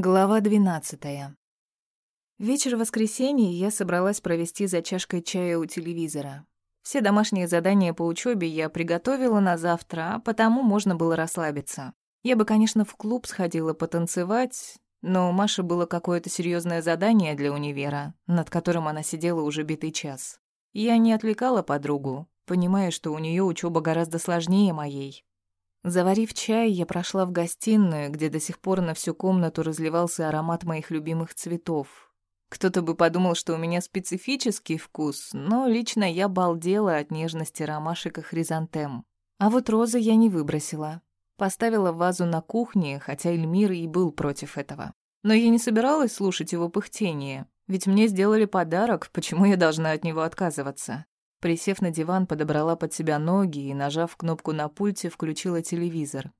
Глава двенадцатая. Вечер воскресенья я собралась провести за чашкой чая у телевизора. Все домашние задания по учебе я приготовила на завтра, а потому можно было расслабиться. Я бы, конечно, в клуб сходила потанцевать, но у Маши было какое-то серьезное задание для универа, над которым она сидела уже битый час. Я не отвлекала подругу, понимая, что у нее учеба гораздо сложнее моей. Заварив чай, я прошла в гостиную, где до сих пор на всю комнату разливался аромат моих любимых цветов. Кто-то бы подумал, что у меня специфический вкус, но лично я балдела от нежности ромашек и хризантем. А вот розы я не выбросила. Поставила вазу на кухне, хотя Эльмир и был против этого. Но я не собиралась слушать его пыхтение, ведь мне сделали подарок, почему я должна от него отказываться? Присев на диван, подобрала под себя ноги и, нажав кнопку на пульте, включила телевизор.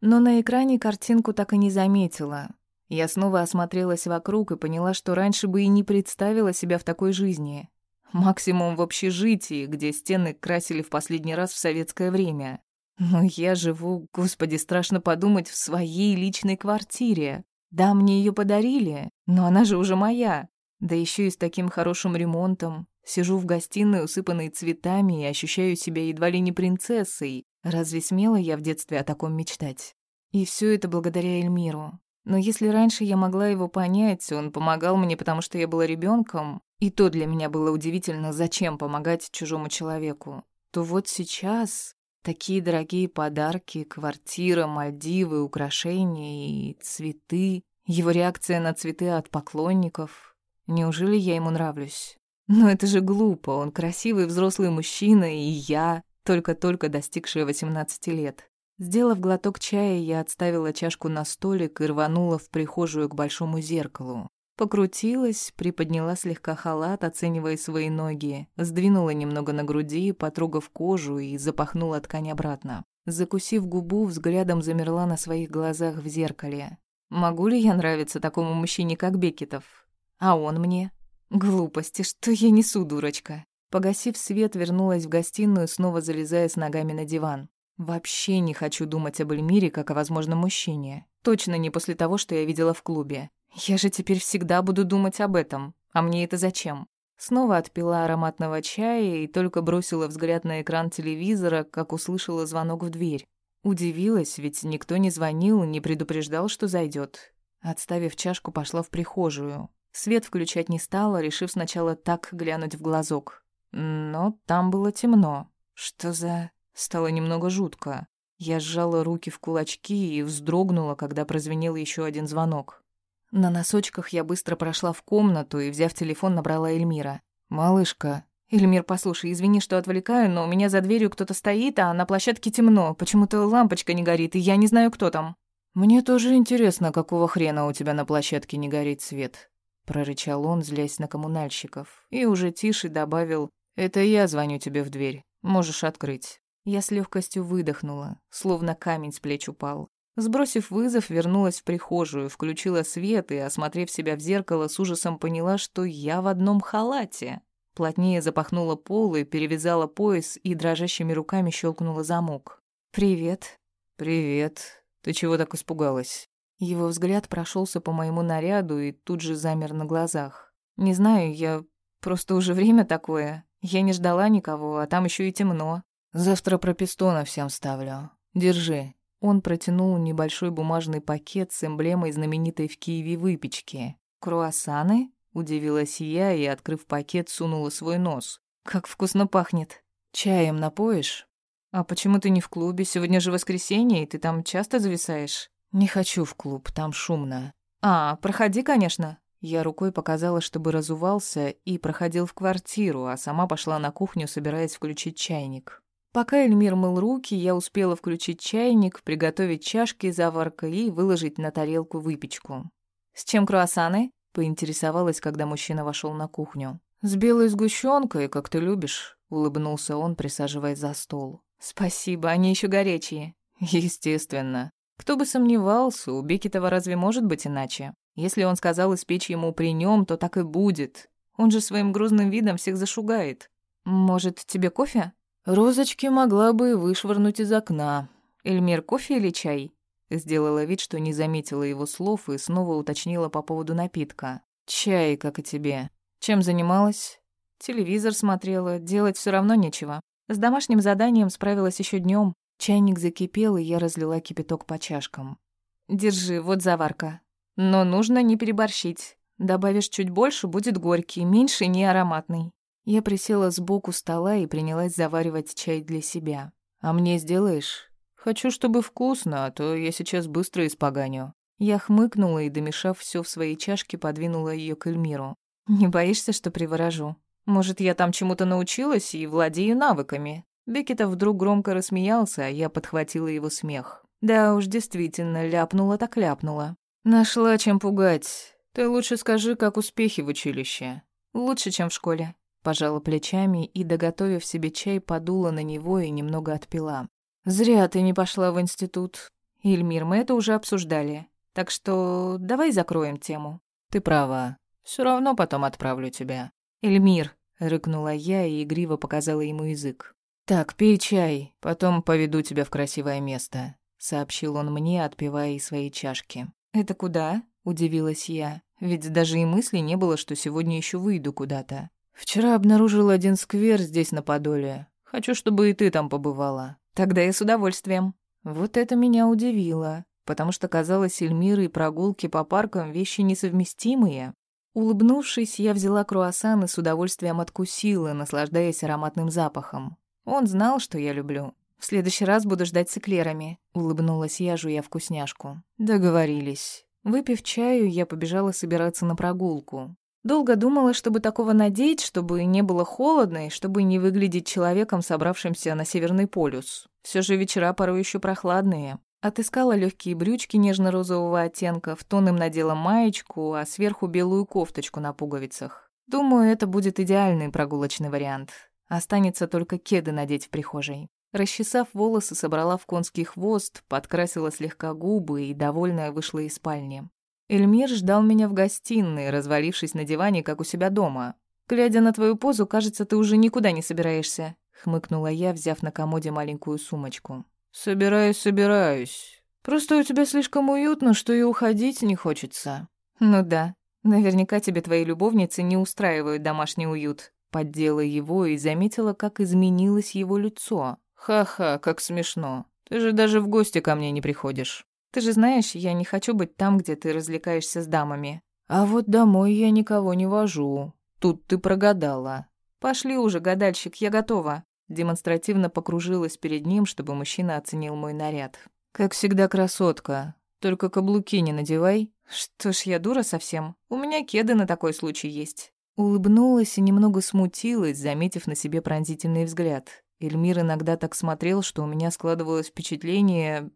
Но на экране картинку так и не заметила. Я снова осмотрелась вокруг и поняла, что раньше бы и не представила себя в такой жизни. Максимум в общежитии, где стены красили в последний раз в советское время. Но я живу, господи, страшно подумать, в своей личной квартире. Да, мне ее подарили, но она же уже моя. Да еще и с таким хорошим ремонтом. Сижу в гостиной, усыпанной цветами, и ощущаю себя едва ли не принцессой. Разве смела я в детстве о таком мечтать? И все это благодаря Эльмиру. Но если раньше я могла его понять, он помогал мне, потому что я была ребенком, и то для меня было удивительно, зачем помогать чужому человеку, то вот сейчас такие дорогие подарки, квартира, Мальдивы, украшения и цветы, его реакция на цветы от поклонников. Неужели я ему нравлюсь? Но это же глупо, он красивый взрослый мужчина, и я, только-только достигшая 18 лет. Сделав глоток чая, я отставила чашку на столик и рванула в прихожую к большому зеркалу. Покрутилась, приподняла слегка халат, оценивая свои ноги, сдвинула немного на груди, потрогав кожу и запахнула ткань обратно. Закусив губу, взглядом замерла на своих глазах в зеркале. Могу ли я нравиться такому мужчине, как Бекетов? А он мне? Глупости, что я несу, дурочка. Погасив свет, вернулась в гостиную, снова залезая с ногами на диван. Вообще не хочу думать об Эльмире как о возможном мужчине. Точно не после того, что я видела в клубе. Я же теперь всегда буду думать об этом. А мне это зачем? Снова отпила ароматного чая и только бросила взгляд на экран телевизора, как услышала звонок в дверь. Удивилась, ведь никто не звонил, не предупреждал, что зайдет. Отставив чашку, пошла в прихожую. Свет включать не стала, решив сначала так глянуть в глазок. Но там было темно. Что за... Стало немного жутко. Я сжала руки в кулачки и вздрогнула, когда прозвенел еще один звонок. На носочках я быстро прошла в комнату и, взяв телефон, набрала Эльмира. «Малышка». «Эльмир, послушай, извини, что отвлекаю, но у меня за дверью кто-то стоит, а на площадке темно. Почему-то лампочка не горит, и я не знаю, кто там». «Мне тоже интересно, какого хрена у тебя на площадке не горит свет прорычал он, злясь на коммунальщиков, и уже тише добавил «Это я звоню тебе в дверь, можешь открыть». Я с легкостью выдохнула, словно камень с плеч упал. Сбросив вызов, вернулась в прихожую, включила свет и, осмотрев себя в зеркало, с ужасом поняла, что я в одном халате. Плотнее запахнула полы, перевязала пояс и дрожащими руками щелкнула замок. «Привет». «Привет. Ты чего так испугалась?» Его взгляд прошелся по моему наряду и тут же замер на глазах. Не знаю, я просто уже время такое. Я не ждала никого, а там еще и темно. Завтра про пистона всем ставлю. Держи. Он протянул небольшой бумажный пакет с эмблемой знаменитой в Киеве выпечки. Круассаны? Удивилась я и, открыв пакет, сунула свой нос. Как вкусно пахнет. Чаем напоишь? А почему ты не в клубе? Сегодня же воскресенье, и ты там часто зависаешь? «Не хочу в клуб, там шумно». «А, проходи, конечно». Я рукой показала, чтобы разувался, и проходил в квартиру, а сама пошла на кухню, собираясь включить чайник. Пока Эльмир мыл руки, я успела включить чайник, приготовить чашки заварка и выложить на тарелку выпечку. «С чем круассаны?» — поинтересовалась, когда мужчина вошел на кухню. «С белой сгущенкой, как ты любишь», — улыбнулся он, присаживаясь за стол. «Спасибо, они еще горячие». «Естественно. Кто бы сомневался, у Бекетова разве может быть иначе? Если он сказал испечь ему при нем, то так и будет. Он же своим грузным видом всех зашугает. Может, тебе кофе? Розочки могла бы вышвырнуть из окна. Эльмир, кофе или чай? Сделала вид, что не заметила его слов и снова уточнила по поводу напитка. «Чай, как и тебе. Чем занималась?» «Телевизор смотрела, делать все равно нечего. С домашним заданием справилась еще днем. Чайник закипел, и я разлила кипяток по чашкам. «Держи, вот заварка. Но нужно не переборщить. Добавишь чуть больше, будет горький, меньше — не ароматный». Я присела сбоку стола и принялась заваривать чай для себя. «А мне сделаешь?» «Хочу, чтобы вкусно, а то я сейчас быстро испоганю». Я хмыкнула и, домешав все в своей чашке, подвинула ее к Эльмиру. «Не боишься, что приворожу? Может, я там чему-то научилась и владею навыками?» Бекетов вдруг громко рассмеялся, а я подхватила его смех. «Да уж, действительно, ляпнула так ляпнула. Нашла чем пугать. Ты лучше скажи, как успехи в училище. Лучше, чем в школе. Пожала плечами и, доготовив себе чай, подула на него и немного отпила. «Зря ты не пошла в институт. Ильмир, мы это уже обсуждали. Так что давай закроем тему». «Ты права. Все равно потом отправлю тебя». «Эльмир», — рыкнула я и игриво показала ему язык. «Так, пей чай, потом поведу тебя в красивое место», — сообщил он мне, отпивая из своей чашки. «Это куда?» — удивилась я. Ведь даже и мысли не было, что сегодня еще выйду куда-то. «Вчера обнаружил один сквер здесь, на Подоле. Хочу, чтобы и ты там побывала». «Тогда я с удовольствием». Вот это меня удивило, потому что казалось, Эльмиры и прогулки по паркам — вещи несовместимые. Улыбнувшись, я взяла круассан и с удовольствием откусила, наслаждаясь ароматным запахом. Он знал, что я люблю. «В следующий раз буду ждать с эклерами», — улыбнулась я, жуя вкусняшку. «Договорились». Выпив чаю, я побежала собираться на прогулку. Долго думала, чтобы такого надеть, чтобы не было холодно и чтобы не выглядеть человеком, собравшимся на Северный полюс. Все же вечера порой еще прохладные. Отыскала легкие брючки нежно-розового оттенка, в тон им надела маечку, а сверху белую кофточку на пуговицах. Думаю, это будет идеальный прогулочный вариант. Останется только кеды надеть в прихожей. Расчесав волосы, собрала в конский хвост, подкрасила слегка губы и, довольная, вышла из спальни. Эльмир ждал меня в гостиной, развалившись на диване, как у себя дома. «Глядя на твою позу, кажется, ты уже никуда не собираешься», — хмыкнула я, взяв на комоде маленькую сумочку. «Собираюсь, собираюсь. Просто у тебя слишком уютно, что и уходить не хочется». «Ну да, наверняка тебе твои любовницы не устраивают домашний уют». Поддела его и заметила, как изменилось его лицо. «Ха-ха, как смешно. Ты же даже в гости ко мне не приходишь». Ты же знаешь, я не хочу быть там, где ты развлекаешься с дамами. А вот домой я никого не вожу. Тут ты прогадала. Пошли уже, гадальщик, я готова. Демонстративно покружилась перед ним, чтобы мужчина оценил мой наряд. Как всегда, красотка. Только каблуки не надевай. Что ж, я дура совсем. У меня кеды на такой случай есть. Улыбнулась и немного смутилась, заметив на себе пронзительный взгляд. Эльмир иногда так смотрел, что у меня складывалось впечатление,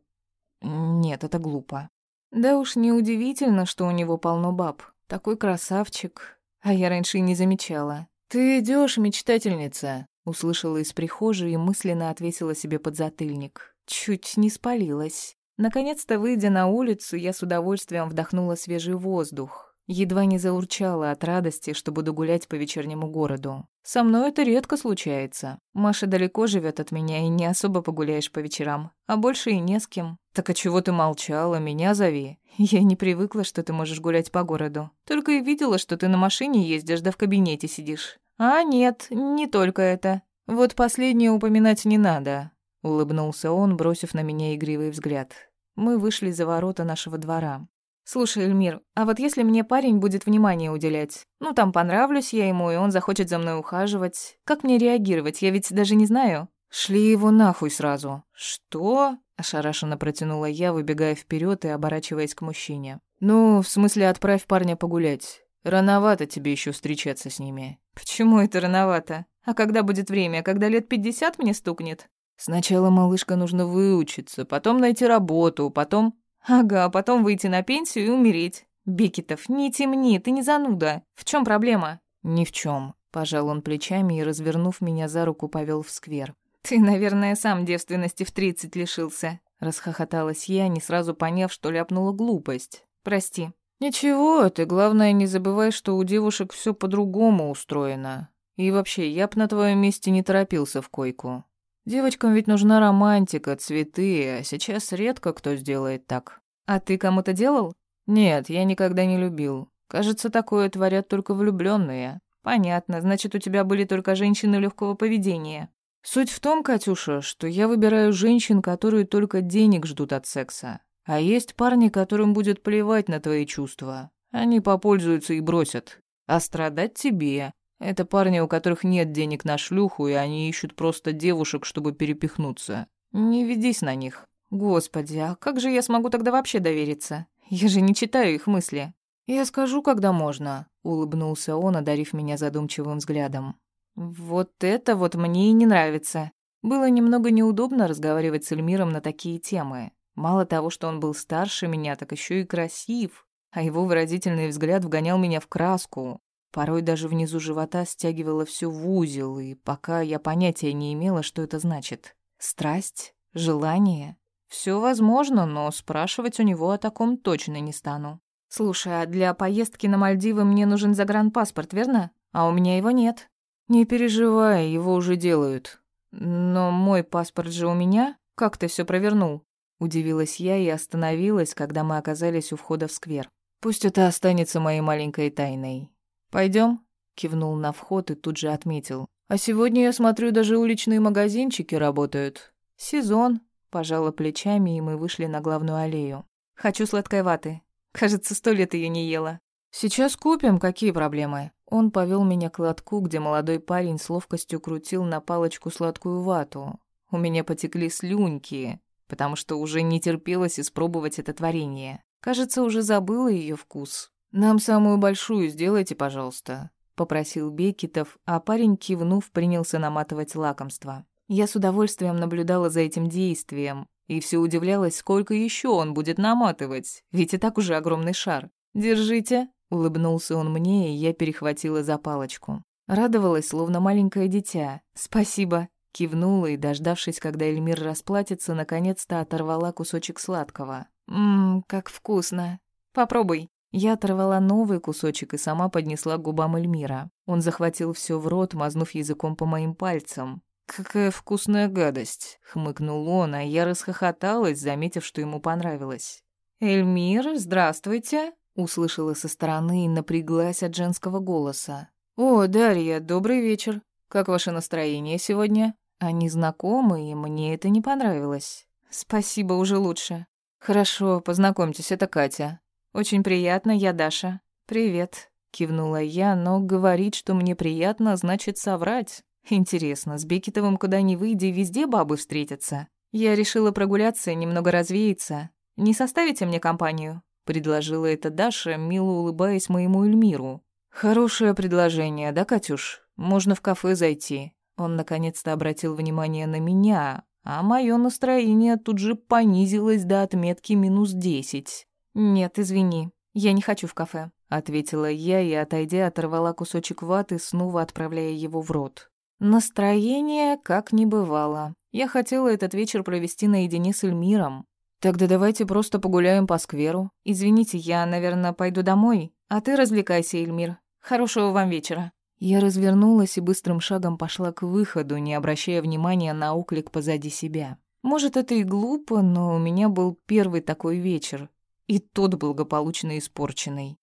нет, это глупо. Да уж неудивительно, что у него полно баб. Такой красавчик. А я раньше и не замечала. «Ты идешь, мечтательница», — услышала из прихожей и мысленно отвесила себе подзатыльник. Чуть не спалилась. Наконец-то, выйдя на улицу, я с удовольствием вдохнула свежий воздух. Едва не заурчала от радости, что буду гулять по вечернему городу. Со мной это редко случается. Маша далеко живет от меня и не особо погуляешь по вечерам, а больше и не с кем. Так а чего ты молчала? Меня зови. Я не привыкла, что ты можешь гулять по городу. Только и видела, что ты на машине ездишь, да в кабинете сидишь. А нет, не только это. Вот последнее упоминать не надо. Улыбнулся он, бросив на меня игривый взгляд. Мы вышли за ворота нашего двора. «Слушай, Эльмир, а вот если мне парень будет внимание уделять? Ну, там понравлюсь я ему, и он захочет за мной ухаживать. Как мне реагировать? Я ведь даже не знаю». «Шли его нахуй сразу». «Что?» – ошарашенно протянула я, выбегая вперед и оборачиваясь к мужчине. «Ну, в смысле, отправь парня погулять. Рановато тебе еще встречаться с ними». «Почему это рановато? А когда будет время? Когда лет пятьдесят мне стукнет?» «Сначала, малышка, нужно выучиться, потом найти работу, потом...» Ага, а потом выйти на пенсию и умереть. Бекетов, не темни, ты не зануда. В чем проблема? Ни в чем. Пожал он плечами и, развернув меня за руку, повел в сквер. Ты, наверное, сам девственности в тридцать лишился. Расхохоталась я, не сразу поняв, что ляпнула глупость. Прости. Ничего, ты, главное, не забывай, что у девушек все по-другому устроено. И вообще, я б на твоем месте не торопился в койку. Девочкам ведь нужна романтика, цветы, а сейчас редко кто сделает так. А ты кому-то делал? Нет, я никогда не любил. Кажется, такое творят только влюбленные. Понятно, значит, у тебя были только женщины легкого поведения. Суть в том, Катюша, что я выбираю женщин, которые только денег ждут от секса. А есть парни, которым будет плевать на твои чувства. Они попользуются и бросят. А страдать тебе. Это парни, у которых нет денег на шлюху, и они ищут просто девушек, чтобы перепихнуться. Не ведись на них. Господи, а как же я смогу тогда вообще довериться? Я же не читаю их мысли. «Я скажу, когда можно», — улыбнулся он, одарив меня задумчивым взглядом. «Вот это вот мне и не нравится». Было немного неудобно разговаривать с Эльмиром на такие темы. Мало того, что он был старше меня, так еще и красив, а его выразительный взгляд вгонял меня в краску. Порой даже внизу живота стягивало все в узел, и пока я понятия не имела, что это значит. Страсть? Желание? Все возможно, но спрашивать у него о таком точно не стану. «Слушай, а для поездки на Мальдивы мне нужен загранпаспорт, верно? А у меня его нет». «Не переживай, его уже делают». «Но мой паспорт же у меня? Как ты все провернул?» Удивилась я и остановилась, когда мы оказались у входа в сквер. «Пусть это останется моей маленькой тайной. Пойдем? кивнул на вход и тут же отметил. «А сегодня, я смотрю, даже уличные магазинчики работают. Сезон». Пожала плечами, и мы вышли на главную аллею. «Хочу сладкой ваты. Кажется, сто лет ее не ела. Сейчас купим, какие проблемы? Он повел меня к лотку, где молодой парень с ловкостью крутил на палочку сладкую вату. У меня потекли слюньки, потому что уже не терпелось испробовать это творение. Кажется, уже забыла ее вкус. «Нам самую большую сделайте, пожалуйста», — попросил Бекетов, а парень, кивнув, принялся наматывать лакомство. Я с удовольствием наблюдала за этим действием, и все удивлялась, сколько еще он будет наматывать, ведь и так уже огромный шар. «Держите», — улыбнулся он мне, и я перехватила за палочку. Радовалась, словно маленькое дитя. «Спасибо», — кивнула и, дождавшись, когда Эльмир расплатится, наконец-то оторвала кусочек сладкого. «Ммм, как вкусно. Попробуй». Я оторвала новый кусочек и сама поднесла к губам Эльмира. Он захватил все в рот, мазнув языком по моим пальцам. «Какая вкусная гадость!» — хмыкнул он, а я расхохоталась, заметив, что ему понравилось. «Эльмир, здравствуйте!» — услышала со стороны и напряглась от женского голоса. «О, Дарья, добрый вечер. Как ваше настроение сегодня?» Они знакомы, и мне это не понравилось. «Спасибо, уже лучше». «Хорошо, познакомьтесь, это Катя. Очень приятно, я Даша. Привет», — кивнула я, но говорить, что мне приятно, значит соврать. Интересно, с Бекетовым куда ни выйди, везде бабы встретятся. Я решила прогуляться, немного развеяться. Не составите мне компанию? предложила это Даша, мило улыбаясь моему Эльмиру. Хорошее предложение, да, Катюш? Можно в кафе зайти. Он наконец-то обратил внимание на меня, а мое настроение тут же понизилось до отметки минус десять. Нет, извини, я не хочу в кафе, ответила я и, отойдя, оторвала кусочек ваты, снова отправляя его в рот. Настроение как не бывало. Я хотела этот вечер провести наедине с Эльмиром. Тогда давайте просто погуляем по скверу. Извините, я, наверное, пойду домой, а ты развлекайся, Эльмир. Хорошего вам вечера. Я развернулась и быстрым шагом пошла к выходу, не обращая внимания на оклик позади себя. Может, это и глупо, но у меня был первый такой вечер, и тот благополучно испорченный.